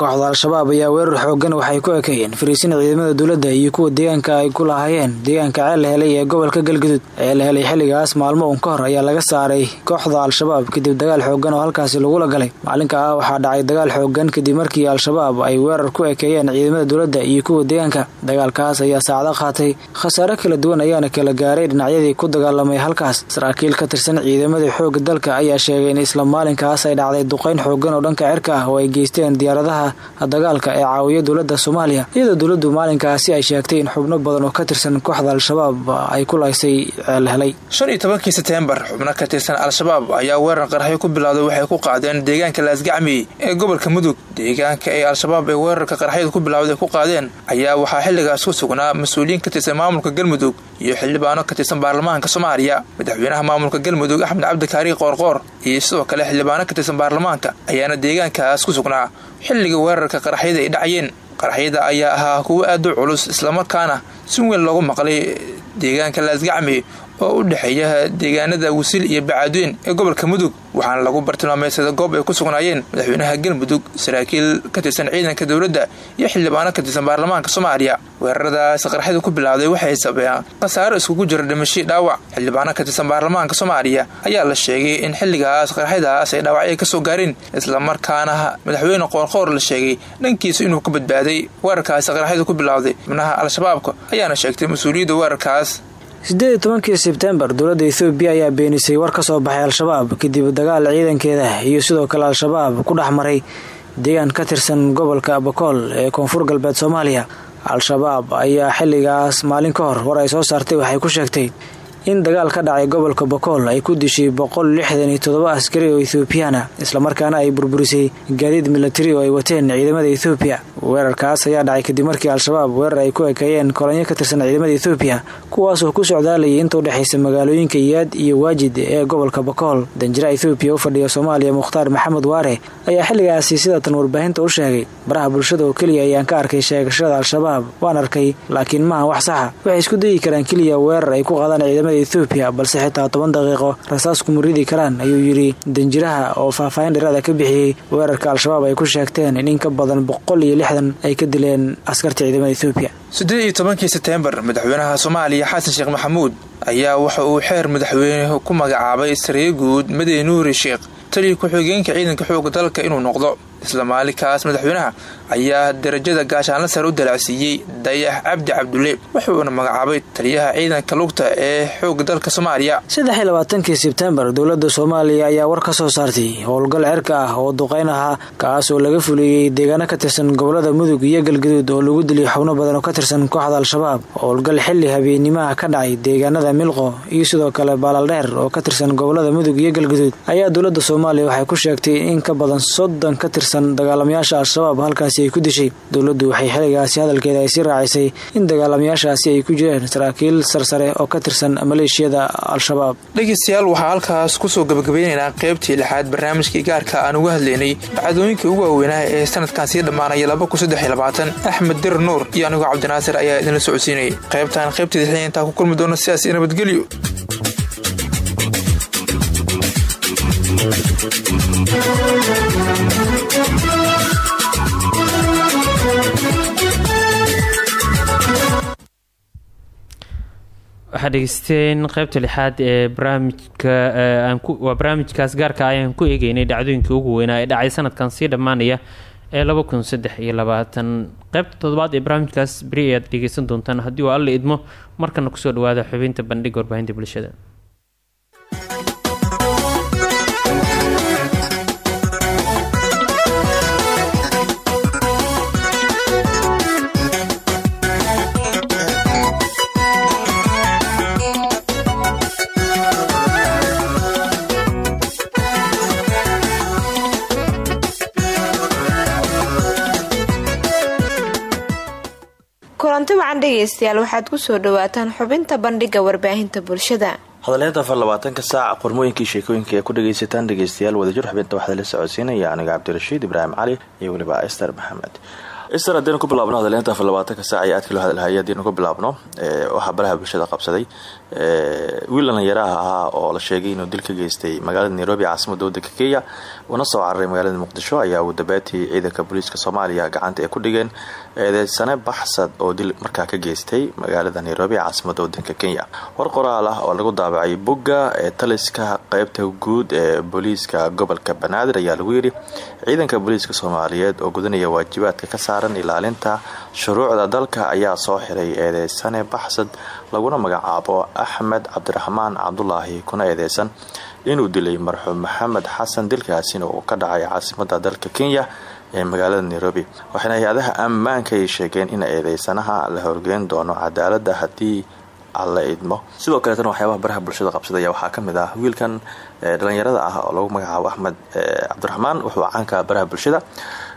[SPEAKER 7] kooxda al-shabaab ayaa weerar xoogan waxay ku ekeeyeen fariisina ciidamada dowladda iyo kuwa deegaanka ay ku lahaayeen deegaanka ceel la helay ee gobolka galgudud ceel la helay xilligaas maalmo uun ka hor ayaa laga saaray kooxda al-shabaab kadib dagaal xoogan oo halkaasi lagula galay. Maalinka ah waxaa dhacay dagaal xoogan kadib markii al-shabaab ay weerar ku ekeeyeen ciidamada dowladda iyo kuwa deegaanka. Dagaalkaas ayaa saacdo qaatay khasaare kala duwan ayaana kala gaaray dhinacyadii ku dagaalamay halkaas. Saraakiil ka tirsan ciidamadii xoogga dalka ayaa sheegay in isla maalinkaas ay dhacday duqayn xoogan oo dhanka cirka ah oo ay geysteen diyaaradaha dagaalka ee caawiya dowladda soomaaliya. Iyadoo dowladdu maalinkaasi ay sheegtay in xubno badan oo tirsan kooxda al-shabaab ay ku laysay ceel helay.
[SPEAKER 8] Shan iyo tobankii sebteembar xubno ka tirsan al-shabaab ayaa weerar qarxyo ku bilowday waxay ku qaadeen deegaanka laasgacmi ee gobolka mudug. Deegaanka ee al-shabaab ee weerarka qarxyada ku bilowday ku qaadeen ayaa waxaa xilligaas ku sugnaa mas'uuliyiin ka tirsan maamulka galmudug iyo xildhibaano ka tirsan baarlamaanka soomaaliya. Madaxweynaha maamulka galmudug axmed cabdikaari qoorqoor iyo sidoo kale xildhibaano ka tirsan baarlamaanka ayaana deegaankaas ku sugnaa xilliga weerarka qaraxyada ay dhacayeen qaraxyada ayaa ahaa kuwo aad u culus islamarkaana si weyn loogu maqlay deegaanka laasgacmi oo u dhexeeya deegaanada wisil iyo bacaadweyn ee gobolka mudug waxaana lagu bartilmaameysada goob ay ku sugnaayeen madaxweynaha galmudug saraakiil ka tirsan ciidanka dowladda iyo xildhibaano ka tirsan baarlamaanka soomaaliya. Weeraradaas qarxyada ku bilowday waxay sabeen khasaaro iskugu jira dhimashii dhaawac. Xildhibaano ka tirsan baarlamaanka soomaaliya ayaa la sheegay in xilligaas qarxyadaas ay dhaawacyo ka soo gaareen islamarkaana madaxweyne qoorqoor la sheegay dhankiisa inuu ka badbaaday weerarkaasi qarxyada ku bilowday. Xubnaha al-shabaabka ayaana sheegtay mas'uuliyadda weerarkaas
[SPEAKER 7] siddeed iyo tobankii sebtembar dowladda ethoobiya ayaa beenisay war ka soo baxay al-shabaab kadib dagaal ciidankeeda iyo sidoo kale al-shabaab ku dhex maray deegaan ka tirsan gobolka bakool ee koonfur galbeed soomaaliya. Al-shabaab ayaa xilligaas maalin ka hor war ay soo saartay waxay ku sheegtay in dagaal ka dhacay gobolka bakool ay ku dishay boqol lixdan iyo toddoba askari oo ethoobiyaana islamarkaana ay burburisay gaadiid milatari oo ay wateen ciidamada ethoobiya weerarkaas ayaa dhacay kadib markii al-shabaab weerar ay ku ekeeyeen kolonyo ka tirsan ciidamada ethoobiya kuwaasoo ku socdaalayay inta u dhexaysa magaalooyinka yaad iyo waajid ee gobolka bakool danjira ethoobiya u fadhiya soomaaliya mukhtaar maxamed waare ayaa xilligaasi sidatan warbaahinta u sheegay baraha bulshada oo keliya ayaan ka arkay sheegashada al-shabaab waan arkay laakiin maaha wax saxa. Waxay isku dayi karaan keliya weerar ay ku qaadaan ciidamada ethoobiya balse xitaa toban daqiiqo rasaas kuma ridi karaan ayuu yidhi. Danjiraha oo faahfaahin dheeraada ka bixiyey weerarka al-shabaab ay ku sheegteen in in ka badan boqol iyo lixdan ay ka dileen askarta ciidamada ethoobiya
[SPEAKER 8] siddeed iyo tobankii sebteembar madaxweynaha soomaaliya xasan sheekh maxamuud ayaa waxa uu xeer madaxweyne ku magacaabay sariye guud madey nuuri sheekh taliya ku-xigeenka ciidanka xooga dalka inuu noqdo. Isla maalinkaas madaxweynaha ayaa darajada gaashaanla sare u dalacsiiyey dayax cabdi cabdulle wuxuuna magacaabay taliyaha ciidanka lugta ee xooga dalka soomaaliya.
[SPEAKER 7] Saddex iyo labaatankii sebtembar dowladda soomaaliya ayaa war ka soo saartay howlgal cerka ah oo duqayn ahaa kaas oo laga fuliyey deegaano ka tirsan gobollada mudug iyo galgaduud oo lagu dilay xubno badan oo ka tirsan kooxda al-shabaab. Howlgal xili habeenimaha ka dhacay deegaanada milqo iyo sidoo kale baalaaldheer oo ka tirsan gobollada mudug iyo galgaduud ayaa dowladda soomaaliya waxay ku sheegtay in ka badan soddon ka tirsan dagaalamayaasha al-shabaab halkaasi ay ku dishay dowladdu waxay xiligaasi hadalkeeda ay sii raacisay in dagaalamayaashaasi ay ku jireen saraakiil sarsare oo ka tirsan maleeshiyada al-shabaab.
[SPEAKER 8] Dhegeystayaal waxaa halkaas ku soo gabagabeynaynaa qaybtii lixaad barnaamijkii gaarka aan uga hadlaynay dhacdooyinkii ugu waaweynaa ee sanadkan sii dhammaanaya axmed dir nuur iyo anigoo cabdinaasir ayaa idinla socodsiinayay. Xiliya intaan ku kulmi doono sidaas nabadgelyo.
[SPEAKER 1] Waxaad dhegeysteen qaybta lixaad ee barnaamijka waa barnaamijkaas gaarka ayaan ku eegeynay dhacdooyinkii ugu weynaa ee dhacay sanadkan sii dhammaanaya ee laba kun saddex iyo labaatan qaybta toddobaad ee barnaamijkaas beri ayaad dhegeysan doontaan haddii uu alla idmo markana ku soo dhawaada xubinta bandhiga warbaahinta bulshada
[SPEAKER 9] dhegaystayaal waxaad ku soo dhawaataan xubinta bandhiga warbaahinta bulshada.
[SPEAKER 10] Hadalheynta afar labaatanka saac qormooyinkii sheekooyinka ee ku dhagaysataan dhegaystayaal wadajir xubinta waxaa la socodsiinaya aniga cabdirashiid ibraahim cali iyo weliba ester maxamed. Ester haddaynu ku bilaabno hadalheynta afar labaatanka saac iyo aadka loo hadalhaya haddaynu ku bilaabno waxaa baraha bulshada qabsaday wiil dhalinyaraha ahaa oo la sheegay inuu dil ka geystay magaalada nairobi caasimada wadanka kenya una soo cararay magaalada muqdisho ayaa uu dabaatii ciidanka booliiska soomaaliya gacanta ay ku dhigeen eedeysane baxsad oo dil markaa ka geystay magaalada nairobi caasimada wadanka kenya. War qoraal ah oo lagu daabacay bogga ee taliska qeybta guud ee booliiska gobolka banaadir ayaa lagu yidhi ciidanka booliiska soomaaliyeed oo gudanaya waajibaadka ka saaran ilaalinta shuruucda dalka ayaa soo xiray eedeysane baxsad laguna magacaabo axmed cabdiraxmaan cabdulaahi kuna eedeysan inuu dilay marxuum maxamed xasan dilkaasina uu ka dhacay caasimada dalka kenya ee magaalada nairobi. Waxayna hay'adaha ammaanka ay sheegeen in eedeysanaha la horgeyn doono cadaalada haddii alla idmo sidoo kaleetana waxyaabaha baraha bulshada qabsadaya waxaa ka mid ah wiilkan dhalinyarada ah oo lagu magacaabo axmed cabdiraxmaan. Wuxuu caanka baraha bulshada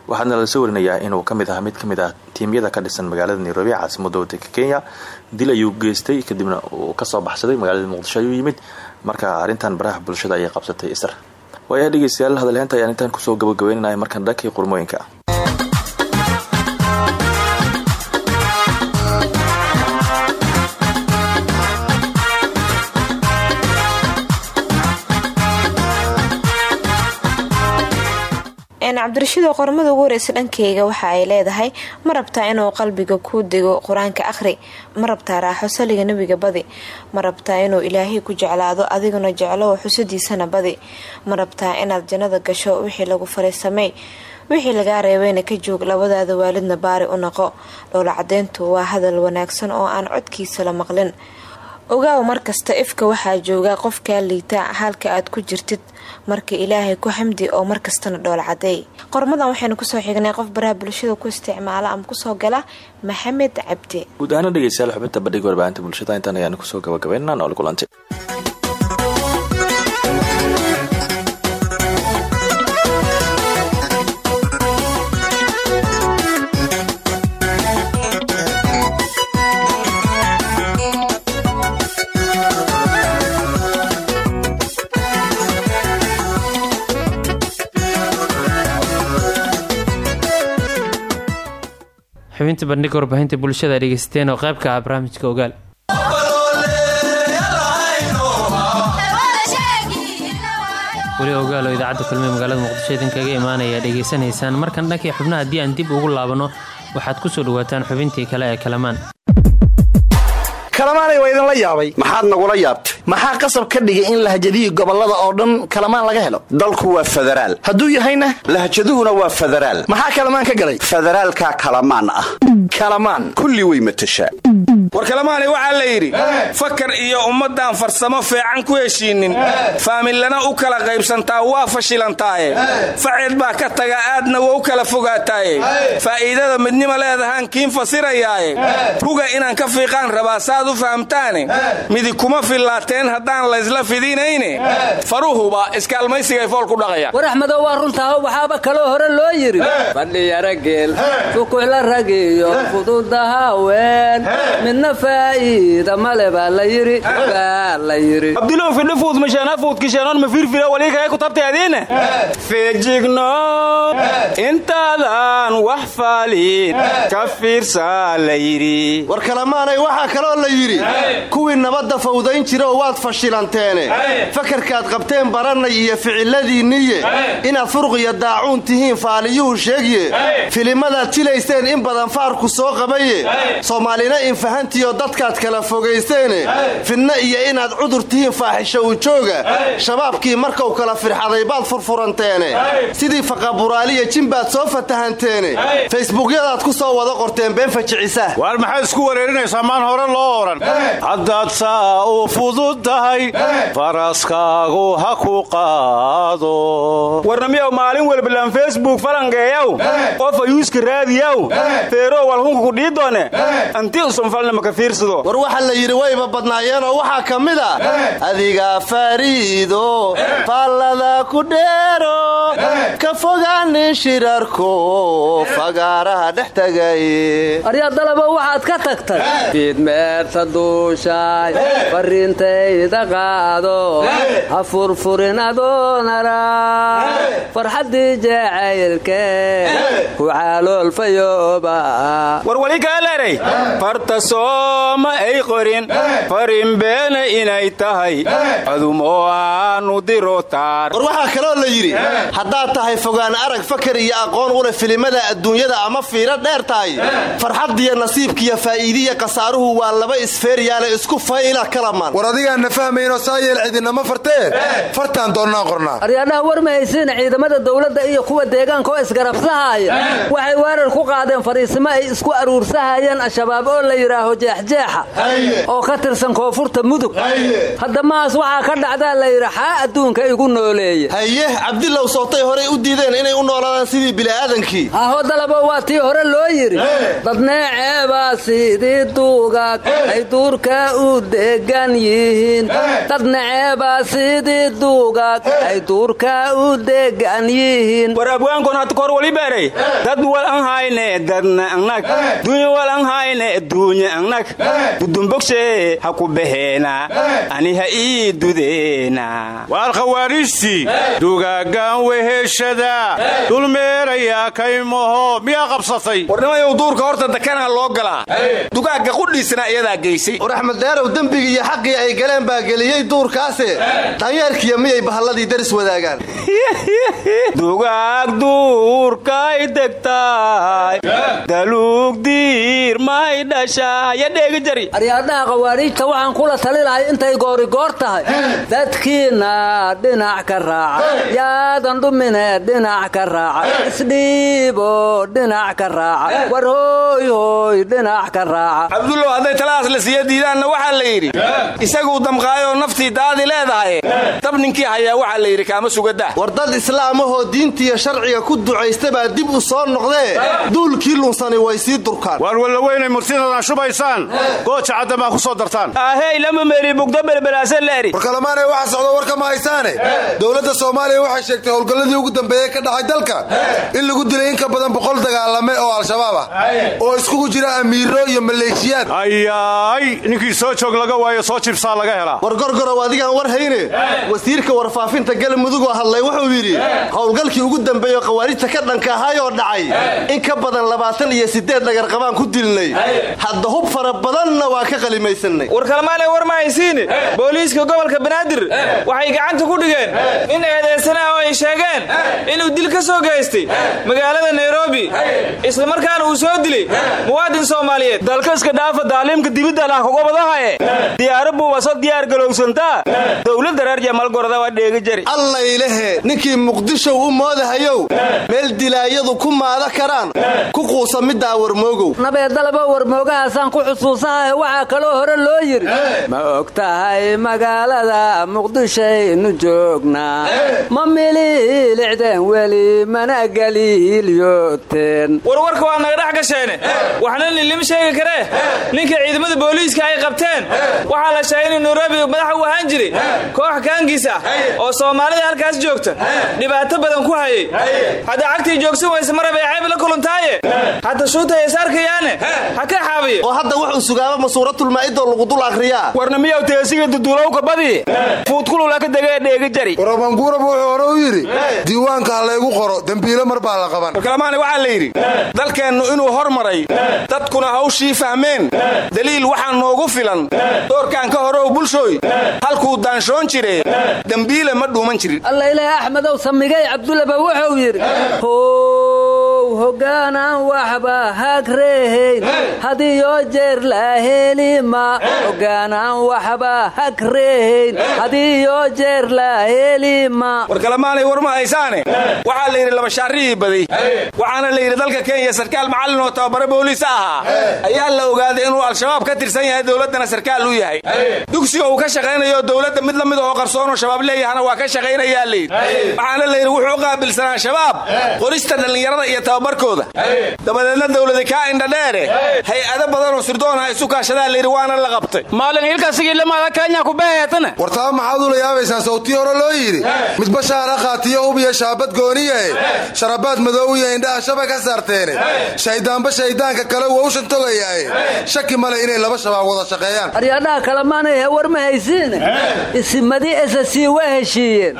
[SPEAKER 10] waxaana la soo warinayaa inuu ka mid ah mid ka mid ah tiimyada ka dhisan magaalada nairobi caasimada wadanka kenya. Dil ayuu geystay kadibna uu ka soo baxsaday magaalada muqdisho ayuu yimid. Marka arrintan baraha bulshada ayay qabsatay isar waayaha dhegeystayaal hadalheynta ayaan intaan ku soo gabagabeynanaya markan dhankii qurmooyinka
[SPEAKER 9] cabdirashiid qormada ugu horeysa dhankeyga waxa ay leedahay ma rabtaa inuu qalbiga kuu dego qur'aanka akhri? Ma rabtaa raaxo saliga nebiga badi? Ma rabtaa inuu ilaahay ku jeclaado adiguna jeclow xusadiisana badi? Ma rabtaa inaad jannada gasho wixii lagu faray sameey wixii lagaa reebayna ka joog labadaada waalidna baari u noqo? Dhowla cadeyntu waa hadal wanaagsan oo aan codkiisa la maqlin ogaaw markasta ifka waxaa jooga qofkaa liita halka aad ku jirtid marka ilaahay ku xamdi oo markastana dhool cadeey qormadan waxaynu ku soo xignay qof baraha bulshada ku isticmaala ama ku soo gala maxamed cabdi.
[SPEAKER 10] Guud ahaana dhegeystayaal xubinta bandhiga warbaahinta bulshada intaan ayaanu ku soo gabagabeynana nool kulantay
[SPEAKER 1] xubinta bandhiga warbaahinta bulshada dhegeysateen oo qaybka ah barnaamijka ogaal. Weli ogaal oo idaacadda kulmiye magaalada muqdisho idinkaga imaanaya dhegeysanaysaan markan dhankii xubnaha haddii aan dib ugu laabano waxaad ku soo dhawaataan xubintii kale ee kalamaan
[SPEAKER 11] kalamaanay waa idinla yaabay.
[SPEAKER 12] Maxaad nagula yaabtay.
[SPEAKER 11] Maxaa qasab ka dhigay in lahjadihi gobollada oo dhan kalamaan laga helo?
[SPEAKER 12] Dalku waa federaal.
[SPEAKER 11] Hadduu yahayna
[SPEAKER 12] lahjaduhuna waa federaal.
[SPEAKER 11] Maxaa kalamaan ka galay?
[SPEAKER 12] Federaalkaa kalamaan ah.
[SPEAKER 11] Kalamaan.
[SPEAKER 12] Kulli way matashaa
[SPEAKER 13] war kalamaanay waxaa la yidhi fakar iyo ummaddan farsamo fiican ku heshiinnin faamilana u kala qaybsantaa waa fashilantaaye faceed baa ka taga aadna waa u kala fogaataaye faa'iidada midnima leedahaan kiin fasirayaaye. Ruga inaan ka fiiqaan rabaa saad u fahamtaane midi kuma fillaateen haddaan laysla fidinayne faruhuba iskaalmaysigay fool ku dhaqayaan
[SPEAKER 14] war axmedow waa runtaha waxaaba kaloo hore loo yidhi fadhiyarageel sukuxla ragiyo fududahaween midna faa'iida male baa la yidhi baa la yidhi
[SPEAKER 13] abdilow fidhifuud mashanafuudkisheenon ma firfira waliikae ku tabteediine? Feejigno intaadan wax faalin ka fiirsaa la yidhi
[SPEAKER 15] war kalamaanay waxaa kaloo la yidhi kuwii nabadda fawdayn jira oo waad fashilanteene. Fakarkaad qabteen barannay iyo ficiladiinniye inaad furuq iyo daacuun tihiin faaliyuhu sheegye. Filimadaad jilaysteen in badan faarku soo qabaye. Soomaalina infahantiyo dadkaad kala fogaysteene fidna iyo inaad cudur tihiin faaxisho u jooga. Shabaabkii markau kala firxaday baad furfuranteene. Sidii faqaburaaliya jimbaad soo fatahanteene. Facebookyadaad ku soo wada qorteen been fajicisa.
[SPEAKER 16] Waar maxaad isku wareerinaysaa? Maan hore loo haddaad saa u fududtahay faraskaagu ha ku qaado.
[SPEAKER 13] Warnamiyow maalin welbalan facebook falangeeyaw. Qofa yuuska raadiyaw. Feeroo walhunka ku dhiidoone anti usanfalnamaka fiirsado.
[SPEAKER 15] War waxaa la yidhi wayba badnaayeenoo waxaa ka mid a adiga fariido faallada ku dheero. Ka fogaanin shirarko fagaaraha dhex tagay
[SPEAKER 14] aryaa dalabo waxaad ka tagtay fiidmeerta duushaay qaado ha furfurin adoonara farxaddii jacaylke ku caaloolfayooba
[SPEAKER 13] war wali kaaleeray farta sooma ay qorin farin beena inay tahay adumoo aanu diro taar.
[SPEAKER 15] War waxaa kaloo la yidhi haddaad tahay fogaan arag fakar iyo aqoon u leh filimada adduunyada ama fiiro dheer tahay. Farxaddiyo nasiibkiiyo faa'iidiya khasaaruhu waa laba isfeeryaale isku fayla kalamaan
[SPEAKER 17] war adigaanna fahmaynoo saa yeel cidinama fartee fartaan doonnaan qornaa
[SPEAKER 14] aryaadhaha war ma haysiina ciidamada dowladda iyo kuwa deegaanka oo isgarabsahaya waxay weerar ku qaadeen fariisimo ay isku aruursahayeen al-shabaab oo la yidhaaho jeexjeexa. Oo ka tirsan koonfurta mudug. Hadda mahaas waxaa ka dhacdaa la yidhi xaa adduunka igu nooleeya
[SPEAKER 15] haye cabdilow sootay horey u diideen inay u noolaadaan sidii bili'aadankii
[SPEAKER 14] haho dalabo waa tii hore loo yidhi. Dadneeceebaa sidii duugag ay duurka u degan yihiin. Dadneceebaa sidii duugag ay duurka u degan yihiin.
[SPEAKER 13] War abwaankon had kor wali beeray. Dad wal an hayne dadna angnag duunya wal an hayne duunya angnag dudumbogse ha ku baheena ani ha ii dudeena
[SPEAKER 16] waar khawaariijtii dugaagaan weheshada. Dulmeerayaa kaymaho miyaa qabsatay
[SPEAKER 13] warnimayow duurka horta dakanaa loo galaa dugaagga qudhiisana iyadaa geysay
[SPEAKER 15] war axmed daarow dembigii iyo xaqii ay galeen baa geliyey duurkaase danyeerkiya miyay bahalladii daris wadaagaan?
[SPEAKER 13] Dugaag duurkay degtaay daluug diir may dhashaaya dheegi jari.
[SPEAKER 14] Aryaadhaha khawaariijta waxaan kula tali lahay intay goorigoor tahay. Dadkiinna dhinac ka raaca. Yaadan dhumine dhinac ka raaca. Isdhiibo dhinac ka raaca. War hooy hooy dhinac ka raaca
[SPEAKER 13] la siiya diidaanna waxaa la yidhi isaguu damqaayoo naftii daadi leedahay. Dab ninkii hayaa waxaa la yidhi kaama sugadah
[SPEAKER 15] war dad islaamahoo diintiiyo sharciga ku ducaysta baa dib u soo noqdee. Duulkii lunsani way sii durkaan.
[SPEAKER 16] Waar wallaweynay murtidadan shubaysaan. Gooja caddan baa ku soo dartaan.
[SPEAKER 13] Ahey lama meeli bugdo belbelaasan leeri
[SPEAKER 17] warkalamaanay waxa socdo warka ma haysaane? Dowladda soomaaliya waxay sheegtay howlgalladii ugu dambeeyey ka dhacay dalka. In lagu dilay in ka badan boqol dagaalame oo al-shabaab ah. Oo iskugu jira amiiro iyo maleeshiyaad
[SPEAKER 16] ayaay ninkii soo joog laga waayo soo jibsaa laga helaa.
[SPEAKER 15] War gorgorow adigaan war hayne. Wasiirka warfaafinta galmudugoo hadlay wuxuu yidhi howlgalkii ugu dambeeyo khawaarijta ka dhanka ahayoo dhacay in ka badan labaatan iyo siddeed dhagarqabaan ku dilnay. Hadda hub fara badanna waa ka qalimaysanay.
[SPEAKER 13] War kalmaanay war ma haysiine. Booliiska gobolka banaadir waxay gacanta ku dhigeen in eedaysana oo ay sheegeen inuu dil ka soo geystay magaalada nairobi isla markaana uu soo dilay muwaadin soomaaliyeed. Dalka iska dhaafa daaliimka dibidda lah kugobadahaye diyaaro buubaso diyaar galowsantaa dowladda reer jamalgorda waa dheegi jari.
[SPEAKER 15] Allaylehe ninkii muqdishow u moodahayow meel dilaayadu ku maada karaan ku quusa middaa warmoogow.
[SPEAKER 14] Nabeedalaba warmoogahaasaan ku xusuusahay waxaa kaloo hore loo yidhi. Ma og tahay magaalada muqdishaynu joognaa ma mililicdeen weli mana galiilyooteen
[SPEAKER 13] warwarka waa naga dhex gasheene. Waxna lilim sheegi karee ninka ciidamada booliiska ay qabteen. Waxaa la sheegay in nairobi madax u ahaan jiray. Koox kaangiis ah oo soomaalida halkaas joogta. Dhibaato badan ku hayay. Hadda cagtii joogsan wayse marab ay cayb la kulantaaye hadda shuuta ay saarkayaane ha ka xaabiye
[SPEAKER 15] oo hadda wuxuu sugaaba masuuratulmaa'idoo lagu dul akhriyaa.
[SPEAKER 13] Warna miyaw teesiga duduulowka badi? Fuudkulula ka degee dheegi jari.
[SPEAKER 17] Warabanguurab wuxuu hore u yidhi diiwaanka ha laygu qoro dembiilo mar baa la qaban.
[SPEAKER 13] Warkalamaani waxaa la yidhi dalkeennu inuu hormaray dadkuna hawshii fahmeen. Daliil waxaa noogu filan. Doorkaan ka horow bulshooy. Halkuu daanshoon jire. Dembiile ma dhuuman jirin.
[SPEAKER 14] Allailaahi axmedow samigay. Cabdulaba wuxuu yidhi how hogaanaan waxba hagreehayn hadiyoo jeer la helima hogaanaan waxba hagreehayn hadiyoo jeer la helima
[SPEAKER 13] warkalamaanay war ma haysaane. Waxaa la yidhi labashaarihii badi waxaana la yidhi dalka kenya sarkaal macallin oo tababare booliis ahaa. Ayaa la ogaaday inuu al-shabaab ka tirsan yahay dowladdana sarkaal u yahay. Dugsiga uu ka shaqaynayo dowladda mid la mid oo qarsoonoo shabaab leeyahana waa ka shaqaynayaa layidhi waxaana la yidhi wuxuu u qaabilsanaa shabaab qorista dhallinyarada iyo tababarkooda. Dabadeedna dawladi kaa indhadheere hay'ado badanoo sirdoonha isu kaashadaa layidhi waana la qabtay.
[SPEAKER 18] Maalin ilkasigilamaada kenya kubeheetana
[SPEAKER 17] wartaba maxaad ula yaabaysaan sawtii hore loo yidhi? Midba shaara qaatiyo hub iyo shaabad gooniyahe sharabaad madow iyo indhaha shaba ka saarteene. Shayddaanba shayddaanka kale wowshan togayaaye shaki male inay laba shabaab wada shaqeeyaan.
[SPEAKER 14] Aryadhaha kalemaanayhe war ma haysiine isimadii esasii waa heshiiyeen.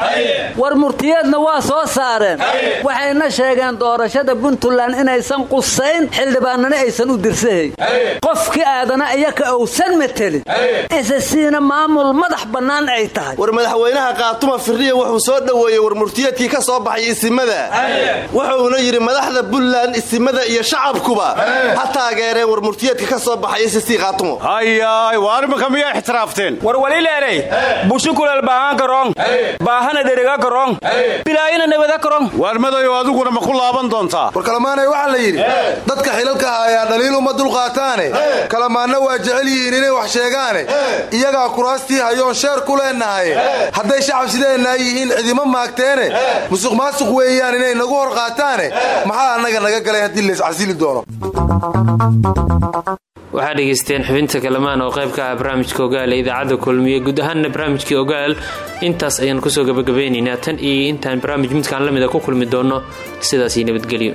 [SPEAKER 14] War murtiyeedna waa soo saareen. Waxayna sheegeen doorashada puntland inaysan qusayn xildhibaanana aysan u dirsahayn qofkii aadana iyaka owsan matelin esasiina maamul madax bannaan ay tahay.
[SPEAKER 15] War madaxweynaha kaatuma firriya wuxuu soo dhoweeyey war murtiyeedkii ka soo baxay isimada. Wuxuuna yidhi madaxda puntland isimada iyo shacabkuba ha taageereen war murtiyeedka ka soo baxay
[SPEAKER 16] miyaa ixtiraafteen
[SPEAKER 13] war walileerey bushukulal baahaan karong baahana dheriga karong bilaayina nabada karong
[SPEAKER 16] waar madayo adiguna ma ku laaban doontaa
[SPEAKER 17] war kalamaanay waxaa la yidhi dadka xilalka hayaa dhaliil uma dulqaataane kalamaanna waa jecel yihiin inay wax sheegaane iyagaa kuraastii hayoon sheer ku leennahay hadday shacab sideenaa yihiin cidima maagteene musuq maasuq weeyaan inay nagu hor qaataane maxaa annaga naga galay haddii layscasili doono
[SPEAKER 1] waxaa dhegaysteen xubinta kalamaan oo qayb ka ah barnaamijka ogaal ee idaacadda kulmiye. Guud ahaanna barnaamijkii ogaal intaas ayaan ku soo gabagabaynaynaa tan iyo intaan barnaamij midkaan la mida ku kulmi doonno sidaasii nabadgelyo